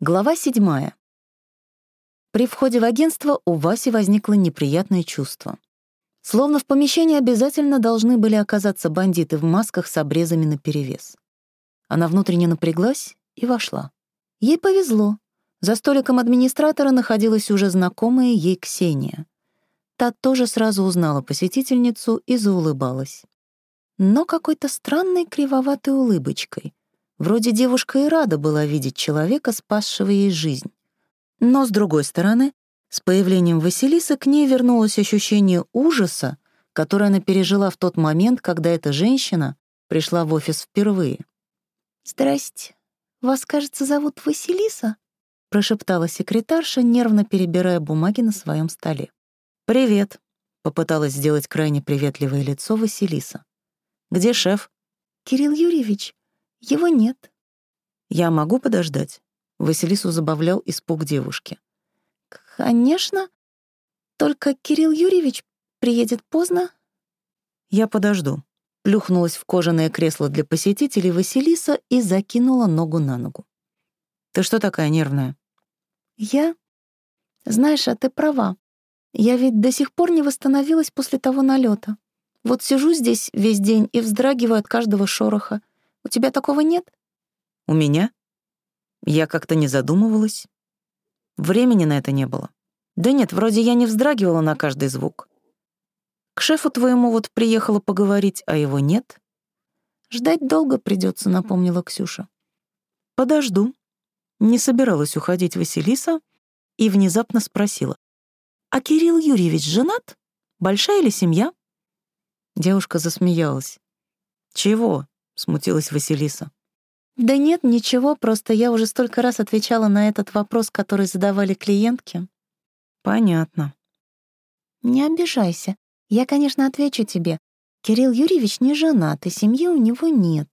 Глава седьмая. При входе в агентство у Васи возникло неприятное чувство. Словно в помещении обязательно должны были оказаться бандиты в масках с обрезами наперевес. Она внутренне напряглась и вошла. Ей повезло. За столиком администратора находилась уже знакомая ей Ксения. Та тоже сразу узнала посетительницу и заулыбалась. Но какой-то странной кривоватой улыбочкой, Вроде девушка и рада была видеть человека, спасшего ей жизнь. Но, с другой стороны, с появлением Василисы к ней вернулось ощущение ужаса, которое она пережила в тот момент, когда эта женщина пришла в офис впервые. «Здрасте. Вас, кажется, зовут Василиса?» — прошептала секретарша, нервно перебирая бумаги на своем столе. «Привет», — попыталась сделать крайне приветливое лицо Василиса. «Где шеф?» «Кирилл Юрьевич, его нет. Я могу подождать? Василису забавлял испуг девушки. Конечно. Только Кирилл Юрьевич приедет поздно. Я подожду. Плюхнулась в кожаное кресло для посетителей Василиса и закинула ногу на ногу. Ты что такая нервная? Я? Знаешь, а ты права. Я ведь до сих пор не восстановилась после того налета. Вот сижу здесь весь день и вздрагиваю от каждого шороха. У тебя такого нет? У меня? Я как-то не задумывалась. Времени на это не было. Да нет, вроде я не вздрагивала на каждый звук. К шефу твоему вот приехала поговорить, а его нет. Ждать долго придется, напомнила Ксюша. Подожду. Не собиралась уходить Василиса и внезапно спросила. «А Кирилл Юрьевич женат? Большая ли семья?» Девушка засмеялась. «Чего? Смутилась Василиса. Да нет, ничего, просто я уже столько раз отвечала на этот вопрос, который задавали клиентки. Понятно. Не обижайся. Я, конечно, отвечу тебе. Кирилл Юрьевич не женат, и семьи у него нет.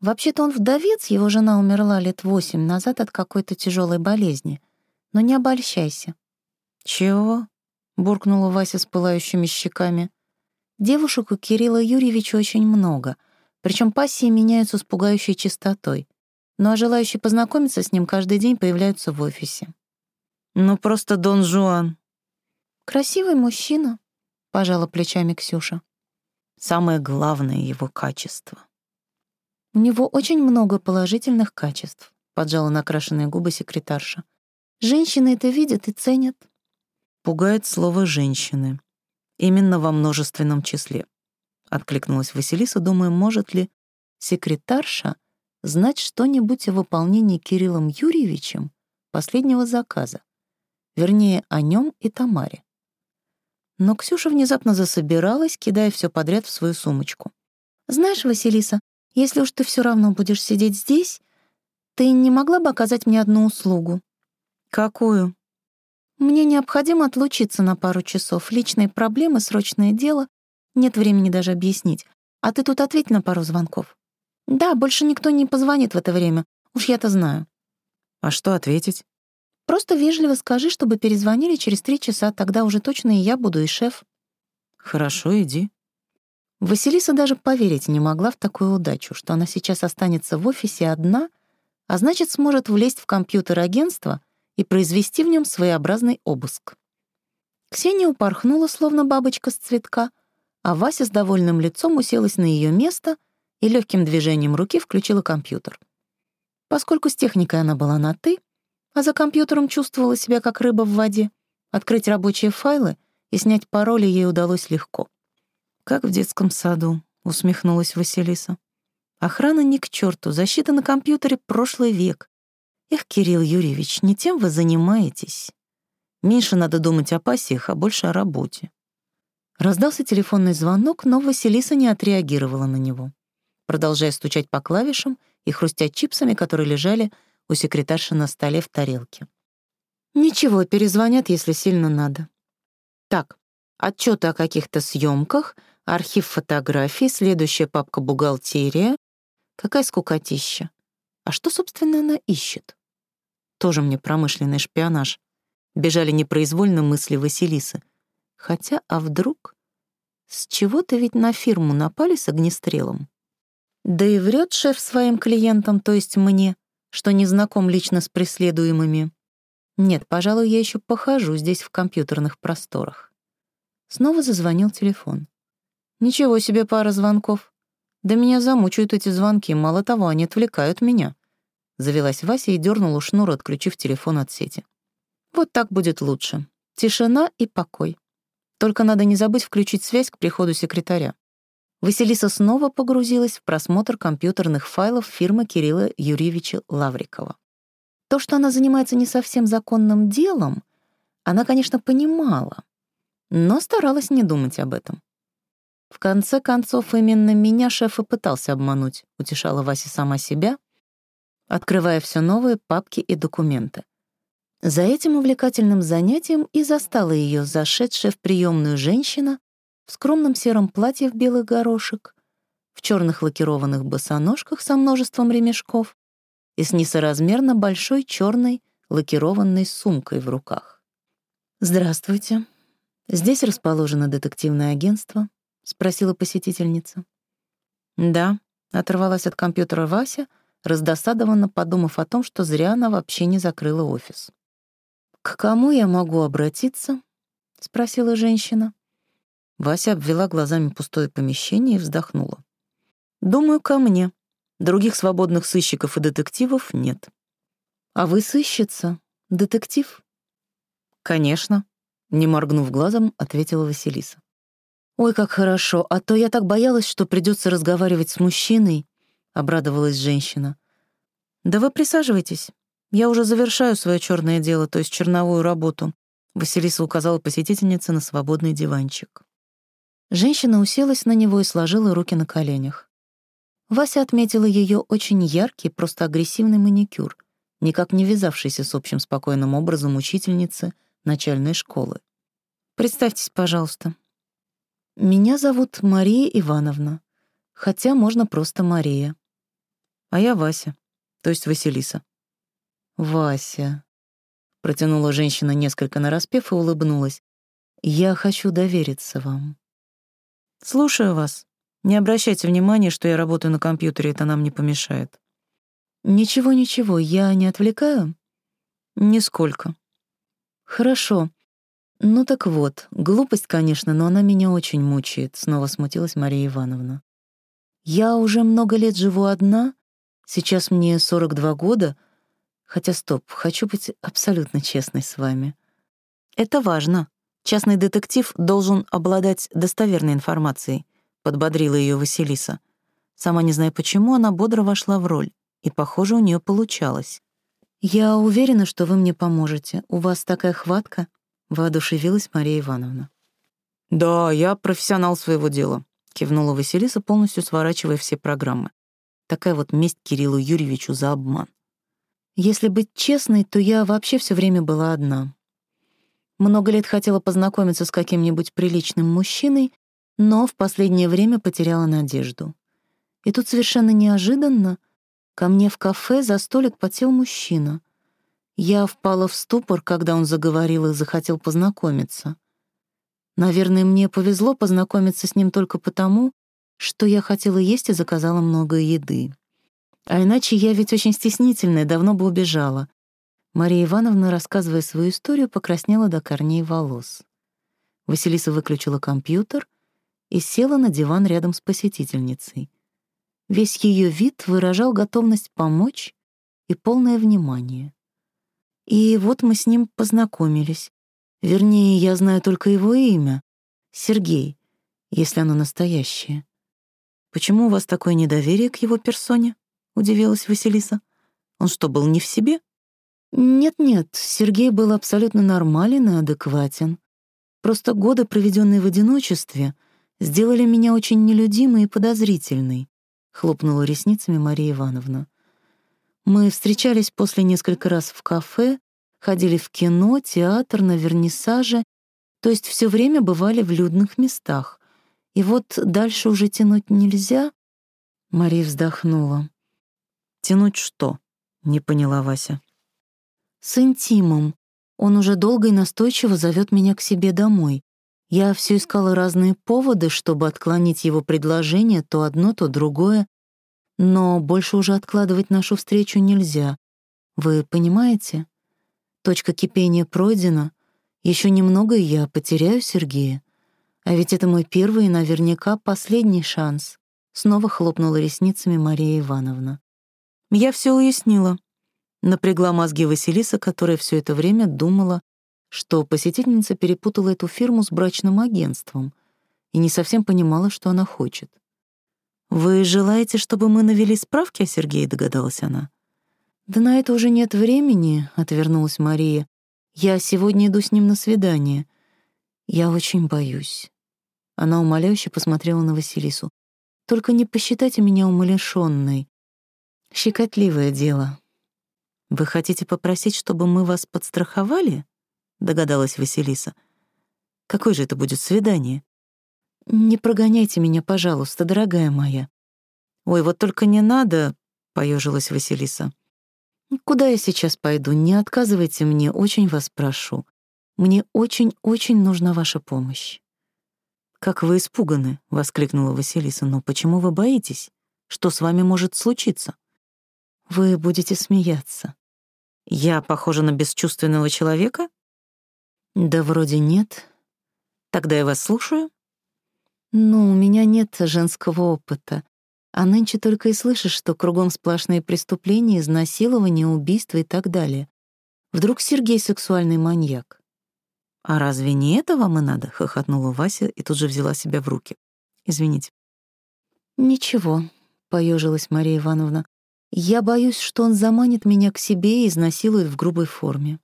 Вообще-то он вдовец, его жена умерла лет восемь назад от какой-то тяжелой болезни. Но не обольщайся. Чего? буркнула Вася с пылающими щеками. Девушек у Кирилла Юрьевича очень много — причем пассии меняются с пугающей частотой. Ну а желающие познакомиться с ним каждый день появляются в офисе. Ну просто Дон Жуан. Красивый мужчина, пожала плечами Ксюша. Самое главное его качество. У него очень много положительных качеств, поджала накрашенные губы секретарша. Женщины это видят и ценят. Пугает слово «женщины». Именно во множественном числе. — откликнулась Василиса, думая, может ли секретарша знать что-нибудь о выполнении Кириллом Юрьевичем последнего заказа, вернее, о нем и Тамаре. Но Ксюша внезапно засобиралась, кидая все подряд в свою сумочку. «Знаешь, Василиса, если уж ты все равно будешь сидеть здесь, ты не могла бы оказать мне одну услугу?» «Какую?» «Мне необходимо отлучиться на пару часов. Личные проблемы, срочное дело. Нет времени даже объяснить. А ты тут ответь на пару звонков. Да, больше никто не позвонит в это время. Уж я-то знаю. А что ответить? Просто вежливо скажи, чтобы перезвонили через три часа, тогда уже точно и я буду, и шеф. Хорошо, иди. Василиса даже поверить не могла в такую удачу, что она сейчас останется в офисе одна, а значит, сможет влезть в компьютер агентства и произвести в нем своеобразный обыск. Ксения упорхнула, словно бабочка с цветка — а Вася с довольным лицом уселась на ее место и легким движением руки включила компьютер. Поскольку с техникой она была на «ты», а за компьютером чувствовала себя как рыба в воде, открыть рабочие файлы и снять пароли ей удалось легко. «Как в детском саду», — усмехнулась Василиса. «Охрана ни к черту, защита на компьютере — прошлый век. Эх, Кирилл Юрьевич, не тем вы занимаетесь. Меньше надо думать о пассиях, а больше о работе. Раздался телефонный звонок, но Василиса не отреагировала на него, продолжая стучать по клавишам и хрустя чипсами, которые лежали у секретарши на столе в тарелке. «Ничего, перезвонят, если сильно надо». «Так, отчеты о каких-то съемках, архив фотографий, следующая папка «Бухгалтерия». Какая скукотища. А что, собственно, она ищет? Тоже мне промышленный шпионаж. Бежали непроизвольно мысли Василисы — Хотя, а вдруг? С чего-то ведь на фирму напали с огнестрелом. Да и врет шеф своим клиентам, то есть мне, что не знаком лично с преследуемыми. Нет, пожалуй, я еще похожу здесь в компьютерных просторах. Снова зазвонил телефон. Ничего себе пара звонков. Да меня замучают эти звонки, мало того, они отвлекают меня. Завелась Вася и дернула шнур, отключив телефон от сети. Вот так будет лучше. Тишина и покой. Только надо не забыть включить связь к приходу секретаря. Василиса снова погрузилась в просмотр компьютерных файлов фирмы Кирилла Юрьевича Лаврикова. То, что она занимается не совсем законным делом, она, конечно, понимала, но старалась не думать об этом. В конце концов, именно меня шеф и пытался обмануть, утешала Вася сама себя, открывая все новые папки и документы. За этим увлекательным занятием и застала ее зашедшая в приемную женщина в скромном сером платье в белых горошек, в черных лакированных босоножках со множеством ремешков и с несоразмерно большой черной лакированной сумкой в руках. «Здравствуйте. Здесь расположено детективное агентство?» — спросила посетительница. «Да», — оторвалась от компьютера Вася, раздосадованно подумав о том, что зря она вообще не закрыла офис. «К кому я могу обратиться?» — спросила женщина. Вася обвела глазами пустое помещение и вздохнула. «Думаю, ко мне. Других свободных сыщиков и детективов нет». «А вы сыщица? Детектив?» «Конечно», — не моргнув глазом, ответила Василиса. «Ой, как хорошо, а то я так боялась, что придется разговаривать с мужчиной», — обрадовалась женщина. «Да вы присаживайтесь. Я уже завершаю свое черное дело, то есть черновую работу», — Василиса указала посетительнице на свободный диванчик. Женщина уселась на него и сложила руки на коленях. Вася отметила ее очень яркий, просто агрессивный маникюр, никак не вязавшийся с общим спокойным образом учительницы начальной школы. «Представьтесь, пожалуйста». «Меня зовут Мария Ивановна, хотя можно просто Мария. А я Вася, то есть Василиса». «Вася», — протянула женщина несколько нараспев и улыбнулась. «Я хочу довериться вам». «Слушаю вас. Не обращайте внимания, что я работаю на компьютере, это нам не помешает». «Ничего-ничего, я не отвлекаю?» «Нисколько». «Хорошо. Ну так вот, глупость, конечно, но она меня очень мучает», — снова смутилась Мария Ивановна. «Я уже много лет живу одна, сейчас мне 42 года, хотя стоп, хочу быть абсолютно честной с вами. Это важно», Частный детектив должен обладать достоверной информацией, подбодрила ее Василиса. Сама не зная почему, она бодро вошла в роль, и, похоже, у нее получалось. «Я уверена, что вы мне поможете. У вас такая хватка», — воодушевилась Мария Ивановна. «Да, я профессионал своего дела», — кивнула Василиса, полностью сворачивая все программы. Такая вот месть Кириллу Юрьевичу за обман. Если быть честной, то я вообще все время была одна. Много лет хотела познакомиться с каким-нибудь приличным мужчиной, но в последнее время потеряла надежду. И тут совершенно неожиданно ко мне в кафе за столик подсел мужчина. Я впала в ступор, когда он заговорил и захотел познакомиться. Наверное, мне повезло познакомиться с ним только потому, что я хотела есть и заказала много еды. А иначе я ведь очень стеснительная, давно бы убежала. Мария Ивановна, рассказывая свою историю, покраснела до корней волос. Василиса выключила компьютер и села на диван рядом с посетительницей. Весь ее вид выражал готовность помочь и полное внимание. И вот мы с ним познакомились. Вернее, я знаю только его имя — Сергей, если оно настоящее. «Почему у вас такое недоверие к его персоне?» — удивилась Василиса. «Он что, был не в себе?» Нет-нет, Сергей был абсолютно нормален и адекватен. Просто годы, проведенные в одиночестве, сделали меня очень нелюдимой и подозрительной, хлопнула ресницами Мария Ивановна. Мы встречались после несколько раз в кафе, ходили в кино, театр, на вернисаже, то есть все время бывали в людных местах. И вот дальше уже тянуть нельзя. Мария вздохнула. «Тянуть что?» — не поняла Вася. С интимом. Он уже долго и настойчиво зовет меня к себе домой. Я все искала разные поводы, чтобы отклонить его предложение, то одно, то другое. Но больше уже откладывать нашу встречу нельзя. Вы понимаете? Точка кипения пройдена. Еще немного, и я потеряю Сергея. А ведь это мой первый и наверняка последний шанс. Снова хлопнула ресницами Мария Ивановна. Я все уяснила. Напрягла мозги Василиса, которая все это время думала, что посетительница перепутала эту фирму с брачным агентством и не совсем понимала, что она хочет. «Вы желаете, чтобы мы навели справки о Сергее?» — догадалась она. «Да на это уже нет времени», — отвернулась Мария. «Я сегодня иду с ним на свидание. Я очень боюсь». Она умоляюще посмотрела на Василису. «Только не посчитайте меня умалишённой. Щекотливое дело. Вы хотите попросить, чтобы мы вас подстраховали?» — догадалась Василиса. «Какое же это будет свидание?» «Не прогоняйте меня, пожалуйста, дорогая моя». «Ой, вот только не надо», — поежилась Василиса. «Куда я сейчас пойду? Не отказывайте мне, очень вас прошу. Мне очень-очень нужна ваша помощь». «Как вы испуганы!» — воскликнула Василиса. «Но почему вы боитесь? Что с вами может случиться?» «Вы будете смеяться». «Я похожа на бесчувственного человека?» «Да вроде нет. Тогда я вас слушаю». «Ну, у меня нет женского опыта. А нынче только и слышишь, что кругом сплошные преступления, изнасилования, убийства и так далее. Вдруг Сергей сексуальный маньяк? «А разве не это вам и надо?» — хохотнула Вася и тут же взяла себя в руки. «Извините». «Ничего», — поежилась Мария Ивановна. «Я боюсь, что он заманит меня к себе и изнасилует в грубой форме».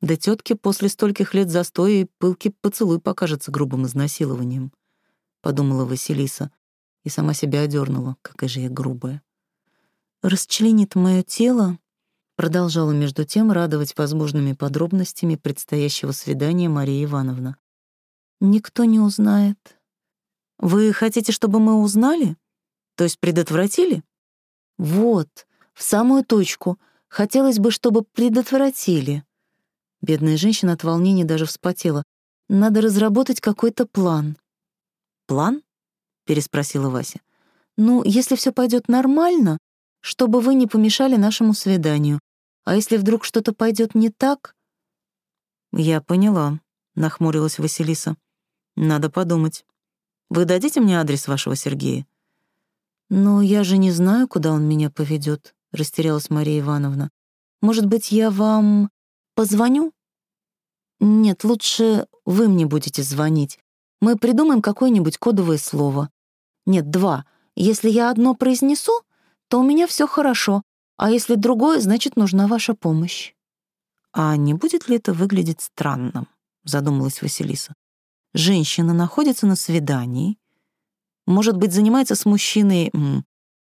Да тетке после стольких лет застоя и пылки поцелуй покажется грубым изнасилованием, — подумала Василиса и сама себя одернула, какая же я грубая. «Расчленит мое тело Продолжала между тем радовать возможными подробностями предстоящего свидания Мария Ивановна. «Никто не узнает». «Вы хотите, чтобы мы узнали? То есть предотвратили?» «Вот, в самую точку. Хотелось бы, чтобы предотвратили». Бедная женщина от волнения даже вспотела. «Надо разработать какой-то план». «План?» — переспросила Вася. «Ну, если все пойдет нормально, чтобы вы не помешали нашему свиданию, а если вдруг что-то пойдет не так? Я поняла, нахмурилась Василиса. Надо подумать. Вы дадите мне адрес вашего Сергея? Но я же не знаю, куда он меня поведет, растерялась Мария Ивановна. Может быть, я вам позвоню? Нет, лучше вы мне будете звонить. Мы придумаем какое-нибудь кодовое слово. Нет, два. Если я одно произнесу, то у меня все хорошо, а если другое, значит, нужна ваша помощь. А не будет ли это выглядеть странным? Задумалась Василиса. Женщина находится на свидании, может быть, занимается с мужчиной,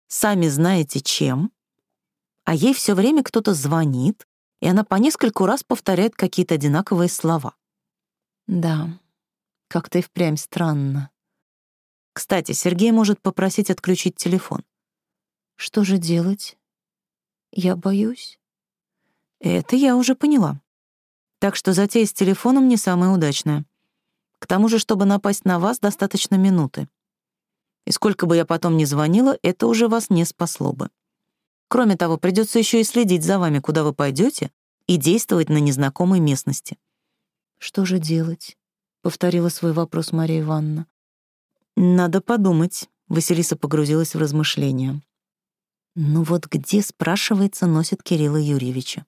сами знаете чем, а ей все время кто-то звонит, и она по нескольку раз повторяет какие-то одинаковые слова. Да, как-то и впрямь странно. Кстати, Сергей может попросить отключить телефон. Что же делать? Я боюсь. Это я уже поняла. Так что затея с телефоном не самая удачная. К тому же, чтобы напасть на вас, достаточно минуты. И сколько бы я потом ни звонила, это уже вас не спасло бы. Кроме того, придется еще и следить за вами, куда вы пойдете, и действовать на незнакомой местности. «Что же делать?» — повторила свой вопрос Мария Ивановна. «Надо подумать», — Василиса погрузилась в размышления. Ну вот где, спрашивается, носит Кирилла Юрьевича?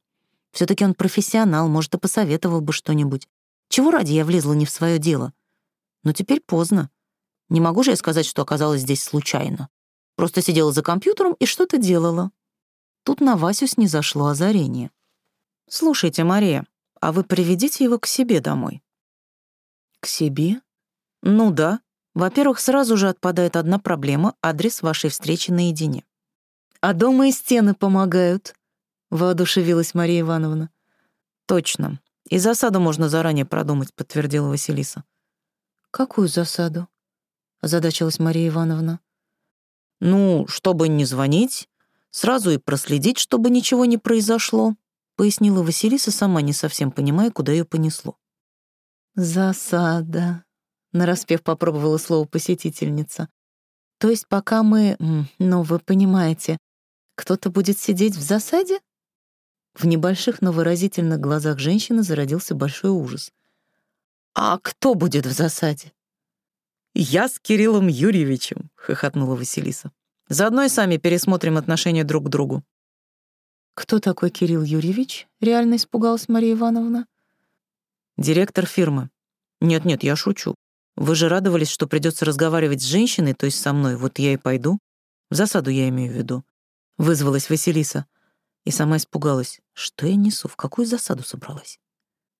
все таки он профессионал, может, и посоветовал бы что-нибудь. Чего ради я влезла не в свое дело? Но теперь поздно. Не могу же я сказать, что оказалась здесь случайно. Просто сидела за компьютером и что-то делала. Тут на Васю снизошло озарение. «Слушайте, Мария, а вы приведите его к себе домой». «К себе?» «Ну да. Во-первых, сразу же отпадает одна проблема — адрес вашей встречи наедине. А дома и стены помогают, воодушевилась Мария Ивановна. Точно. И засаду можно заранее продумать, подтвердила Василиса. Какую засаду? Озадачилась Мария Ивановна. Ну, чтобы не звонить, сразу и проследить, чтобы ничего не произошло, пояснила Василиса, сама не совсем понимая, куда ее понесло. Засада, нараспев попробовала слово посетительница. То есть пока мы, ну, вы понимаете, кто-то будет сидеть в засаде? В небольших, но выразительных глазах женщины зародился большой ужас. «А кто будет в засаде?» «Я с Кириллом Юрьевичем», — хохотнула Василиса. «Заодно и сами пересмотрим отношения друг к другу». «Кто такой Кирилл Юрьевич?» — реально испугалась Мария Ивановна. «Директор фирмы». «Нет-нет, я шучу. Вы же радовались, что придется разговаривать с женщиной, то есть со мной. Вот я и пойду. В засаду я имею в виду». Вызвалась Василиса. И сама испугалась. Что я несу? В какую засаду собралась?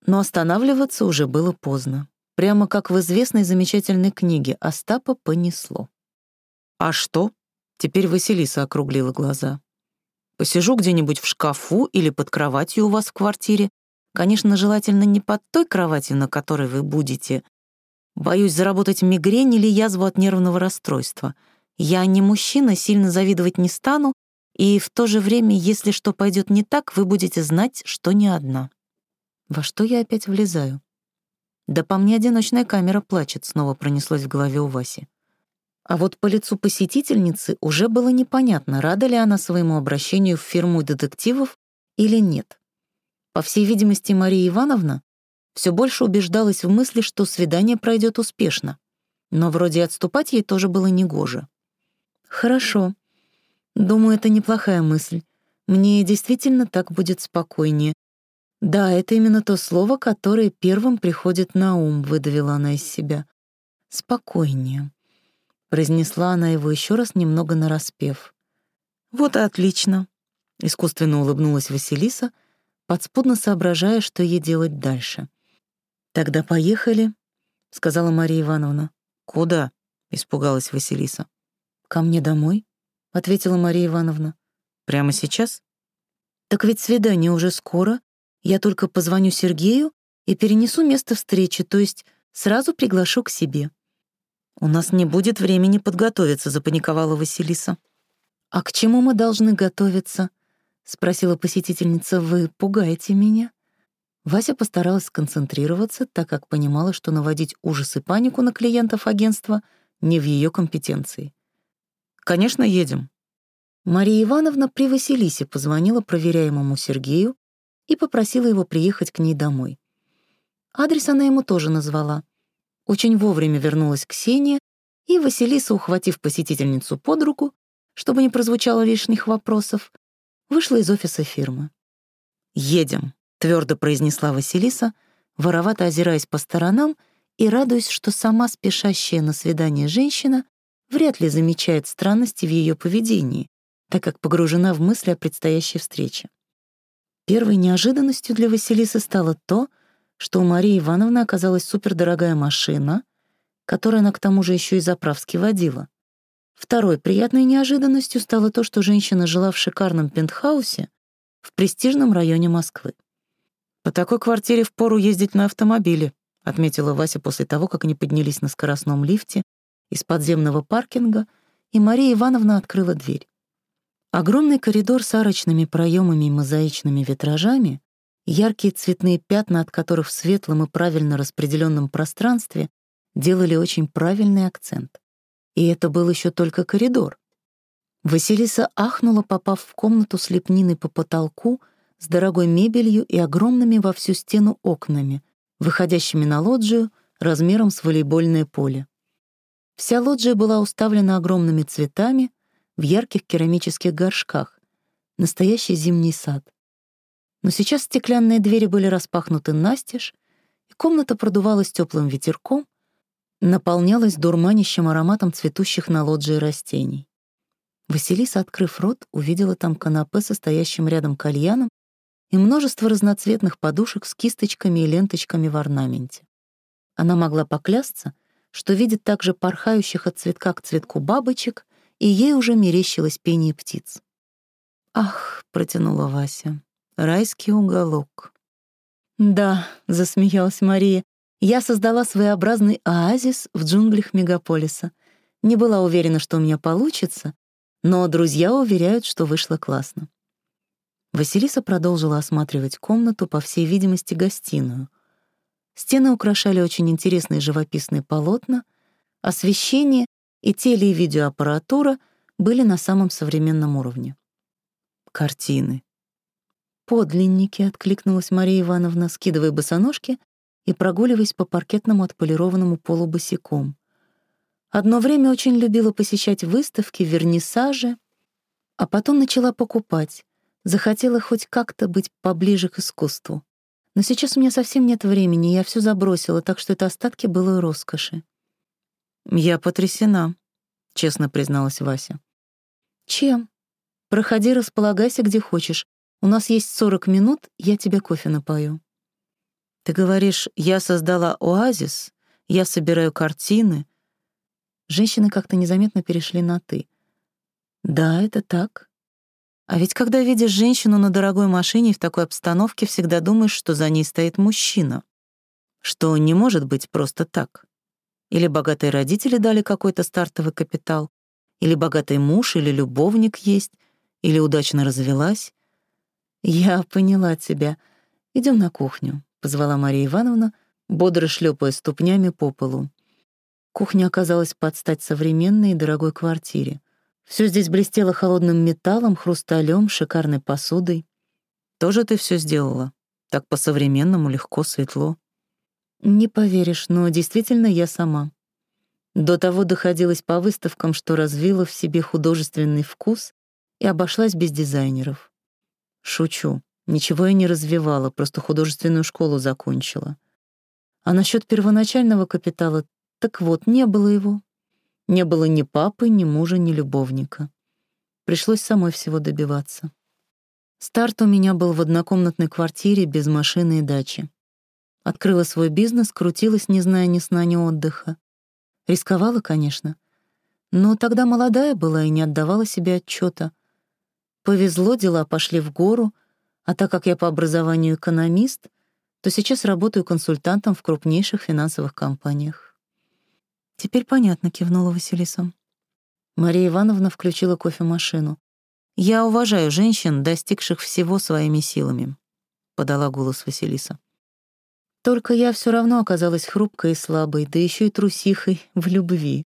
Но останавливаться уже было поздно. Прямо как в известной замечательной книге Остапа понесло. «А что?» — теперь Василиса округлила глаза. «Посижу где-нибудь в шкафу или под кроватью у вас в квартире. Конечно, желательно не под той кроватью, на которой вы будете. Боюсь заработать мигрень или язву от нервного расстройства. Я не мужчина, сильно завидовать не стану, и в то же время, если что пойдет не так, вы будете знать, что не одна». Во что я опять влезаю? Да по мне одиночная камера плачет, снова пронеслось в голове у Васи. А вот по лицу посетительницы уже было непонятно, рада ли она своему обращению в фирму детективов или нет. По всей видимости, Мария Ивановна все больше убеждалась в мысли, что свидание пройдет успешно, но вроде отступать ей тоже было негоже. «Хорошо. Думаю, это неплохая мысль. Мне действительно так будет спокойнее. Да, это именно то слово, которое первым приходит на ум, выдавила она из себя. Спокойнее. Произнесла она его еще раз немного нараспев. Вот и отлично. Искусственно улыбнулась Василиса, подспудно соображая, что ей делать дальше. Тогда поехали, сказала Мария Ивановна. Куда? испугалась Василиса. Ко мне домой, ответила Мария Ивановна. Прямо сейчас? Так ведь свидание уже скоро, я только позвоню Сергею и перенесу место встречи, то есть сразу приглашу к себе. У нас не будет времени подготовиться, запаниковала Василиса. А к чему мы должны готовиться? спросила посетительница. Вы пугаете меня? Вася постаралась сконцентрироваться, так как понимала, что наводить ужас и панику на клиентов агентства не в ее компетенции. «Конечно, едем». Мария Ивановна при Василисе позвонила проверяемому Сергею и попросила его приехать к ней домой. Адрес она ему тоже назвала. Очень вовремя вернулась Ксения, и Василиса, ухватив посетительницу под руку, чтобы не прозвучало лишних вопросов, вышла из офиса фирмы. «Едем», — твердо произнесла Василиса, воровато озираясь по сторонам и радуясь, что сама спешащая на свидание женщина вряд ли замечает странности в ее поведении, так как погружена в мысли о предстоящей встрече. Первой неожиданностью для Василисы стало то, что у Марии Ивановны оказалась супердорогая машина, которую она к тому же еще и заправски водила. Второй приятной неожиданностью стало то, что женщина жила в шикарном пентхаусе в престижном районе Москвы. «По такой квартире впору ездить на автомобиле», отметила Вася после того, как они поднялись на скоростном лифте из подземного паркинга, и Мария Ивановна открыла дверь. Огромный коридор с арочными проемами и мозаичными витражами, яркие цветные пятна от которых в светлом и правильно распределенном пространстве делали очень правильный акцент. И это был еще только коридор. Василиса ахнула, попав в комнату с лепниной по потолку, с дорогой мебелью и огромными во всю стену окнами, выходящими на лоджию размером с волейбольное поле. Вся лоджия была уставлена огромными цветами, в ярких керамических горшках. Настоящий зимний сад. Но сейчас стеклянные двери были распахнуты настежь, и комната продувалась теплым ветерком, наполнялась дурманящим ароматом цветущих на лоджии растений. Василиса, открыв рот, увидела там канапе со стоящим рядом кальяном и множество разноцветных подушек с кисточками и ленточками в орнаменте. Она могла поклясться, что видит также порхающих от цветка к цветку бабочек и ей уже мерещилось пение птиц. «Ах», — протянула Вася, — «райский уголок». «Да», — засмеялась Мария, — «я создала своеобразный оазис в джунглях мегаполиса. Не была уверена, что у меня получится, но друзья уверяют, что вышло классно». Василиса продолжила осматривать комнату, по всей видимости, гостиную. Стены украшали очень интересные живописные полотна, освещение и теле- и видеоаппаратура были на самом современном уровне. Картины. «Подлинники», — откликнулась Мария Ивановна, скидывая босоножки и прогуливаясь по паркетному отполированному полу босиком. Одно время очень любила посещать выставки, вернисажи, а потом начала покупать. Захотела хоть как-то быть поближе к искусству. Но сейчас у меня совсем нет времени, я все забросила, так что это остатки былой роскоши. «Я потрясена», — честно призналась Вася. «Чем? Проходи, располагайся где хочешь. У нас есть сорок минут, я тебе кофе напою». «Ты говоришь, я создала оазис, я собираю картины». Женщины как-то незаметно перешли на «ты». «Да, это так. А ведь когда видишь женщину на дорогой машине в такой обстановке, всегда думаешь, что за ней стоит мужчина. Что не может быть просто так. Или богатые родители дали какой-то стартовый капитал, или богатый муж, или любовник есть, или удачно развелась. «Я поняла тебя. Идем на кухню», — позвала Мария Ивановна, бодро шлепая ступнями по полу. Кухня оказалась под стать современной и дорогой квартире — все здесь блестело холодным металлом, хрусталем, шикарной посудой. Тоже ты все сделала? Так по-современному, легко, светло. Не поверишь, но действительно я сама. До того доходилось по выставкам, что развила в себе художественный вкус и обошлась без дизайнеров. Шучу. Ничего я не развивала, просто художественную школу закончила. А насчет первоначального капитала, так вот, не было его. Не было ни папы, ни мужа, ни любовника. Пришлось самой всего добиваться. Старт у меня был в однокомнатной квартире без машины и дачи. Открыла свой бизнес, крутилась, не зная ни сна, ни отдыха. Рисковала, конечно. Но тогда молодая была и не отдавала себе отчета. Повезло, дела пошли в гору, а так как я по образованию экономист, то сейчас работаю консультантом в крупнейших финансовых компаниях. «Теперь понятно», — кивнула Василиса. Мария Ивановна включила кофемашину. «Я уважаю женщин, достигших всего своими силами», — подала голос Василиса. «Только я все равно оказалась хрупкой и слабой, да еще и трусихой в любви.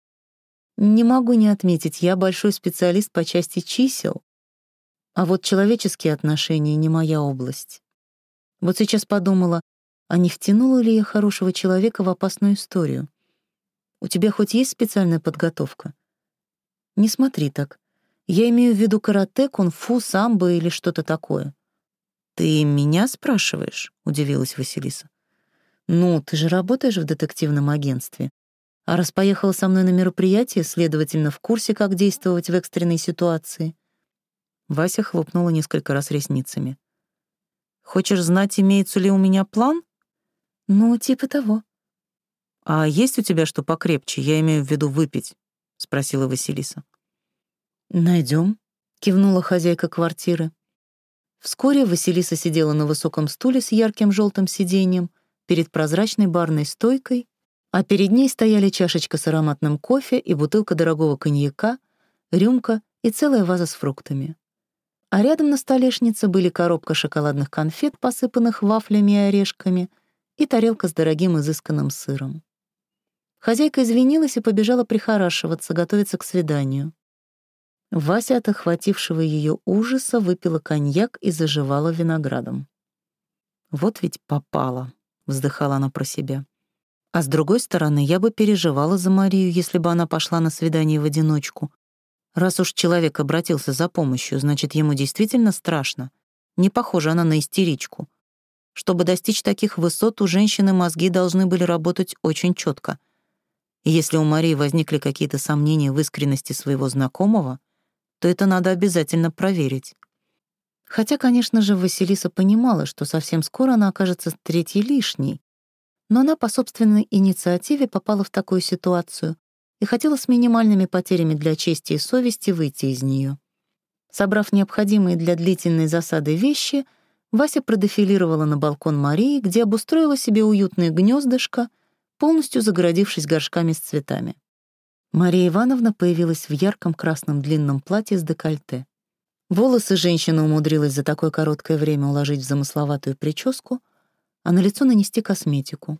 Не могу не отметить, я большой специалист по части чисел, а вот человеческие отношения — не моя область. Вот сейчас подумала, а не втянула ли я хорошего человека в опасную историю? У тебя хоть есть специальная подготовка? Не смотри так. Я имею в виду карате, кунг-фу, самбо или что-то такое. Ты меня спрашиваешь? удивилась Василиса. Ну, ты же работаешь в детективном агентстве. А раз поехала со мной на мероприятие, следовательно, в курсе, как действовать в экстренной ситуации. Вася хлопнула несколько раз ресницами. Хочешь знать, имеется ли у меня план? Ну, типа того. «А есть у тебя что покрепче? Я имею в виду выпить», — спросила Василиса. Найдем, кивнула хозяйка квартиры. Вскоре Василиса сидела на высоком стуле с ярким желтым сиденьем перед прозрачной барной стойкой, а перед ней стояли чашечка с ароматным кофе и бутылка дорогого коньяка, рюмка и целая ваза с фруктами. А рядом на столешнице были коробка шоколадных конфет, посыпанных вафлями и орешками, и тарелка с дорогим изысканным сыром. Хозяйка извинилась и побежала прихорашиваться, готовиться к свиданию. Вася от охватившего ее ужаса выпила коньяк и заживала виноградом. «Вот ведь попала», — вздыхала она про себя. «А с другой стороны, я бы переживала за Марию, если бы она пошла на свидание в одиночку. Раз уж человек обратился за помощью, значит, ему действительно страшно. Не похожа она на истеричку. Чтобы достичь таких высот, у женщины мозги должны были работать очень четко — и если у Марии возникли какие-то сомнения в искренности своего знакомого, то это надо обязательно проверить. Хотя, конечно же, Василиса понимала, что совсем скоро она окажется третьей лишней, но она по собственной инициативе попала в такую ситуацию и хотела с минимальными потерями для чести и совести выйти из нее. Собрав необходимые для длительной засады вещи, Вася продефилировала на балкон Марии, где обустроила себе уютное гнездышко — полностью загородившись горшками с цветами. Мария Ивановна появилась в ярком красном длинном платье с декольте. Волосы женщина умудрилась за такое короткое время уложить в замысловатую прическу, а на лицо нанести косметику.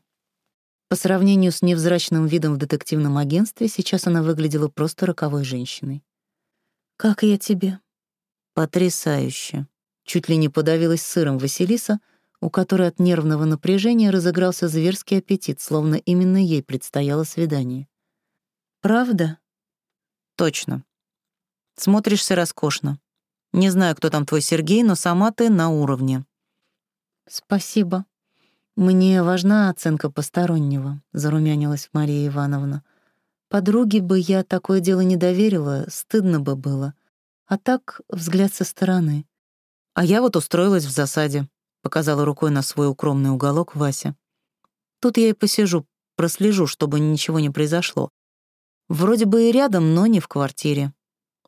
По сравнению с невзрачным видом в детективном агентстве, сейчас она выглядела просто роковой женщиной. «Как я тебе?» «Потрясающе», — Чуть ли не подавилась сыром Василиса, у которой от нервного напряжения разыгрался зверский аппетит, словно именно ей предстояло свидание. «Правда?» «Точно. Смотришься роскошно. Не знаю, кто там твой Сергей, но сама ты на уровне». «Спасибо. Мне важна оценка постороннего», — зарумянилась Мария Ивановна. «Подруге бы я такое дело не доверила, стыдно бы было. А так взгляд со стороны». «А я вот устроилась в засаде», — показала рукой на свой укромный уголок Вася. «Тут я и посижу, прослежу, чтобы ничего не произошло. Вроде бы и рядом, но не в квартире.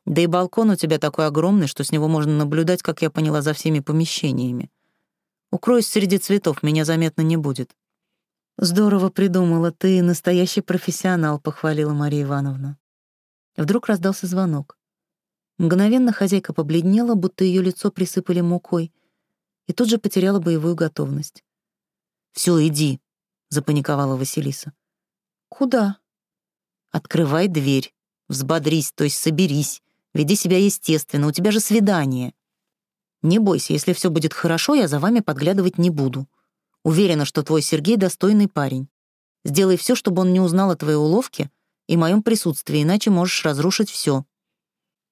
Да и балкон у тебя такой огромный, что с него можно наблюдать, как я поняла, за всеми помещениями. Укроюсь среди цветов, меня заметно не будет». «Здорово придумала, ты настоящий профессионал», — похвалила Мария Ивановна. Вдруг раздался звонок. Мгновенно хозяйка побледнела, будто ее лицо присыпали мукой, и тут же потеряла боевую готовность. «Все, иди», — запаниковала Василиса. «Куда?» «Открывай дверь, взбодрись, то есть соберись, веди себя естественно, у тебя же свидание. Не бойся, если все будет хорошо, я за вами подглядывать не буду. Уверена, что твой Сергей достойный парень. Сделай все, чтобы он не узнал о твоей уловке и моем присутствии, иначе можешь разрушить все.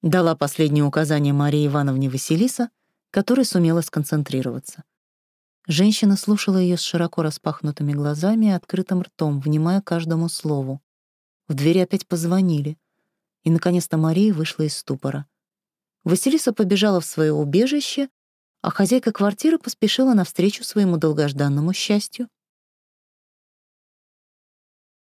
Дала последнее указание Марии Ивановне Василиса, которая сумела сконцентрироваться. Женщина слушала ее с широко распахнутыми глазами и открытым ртом, внимая каждому слову. В двери опять позвонили, и, наконец-то, Мария вышла из ступора. Василиса побежала в свое убежище, а хозяйка квартиры поспешила навстречу своему долгожданному счастью.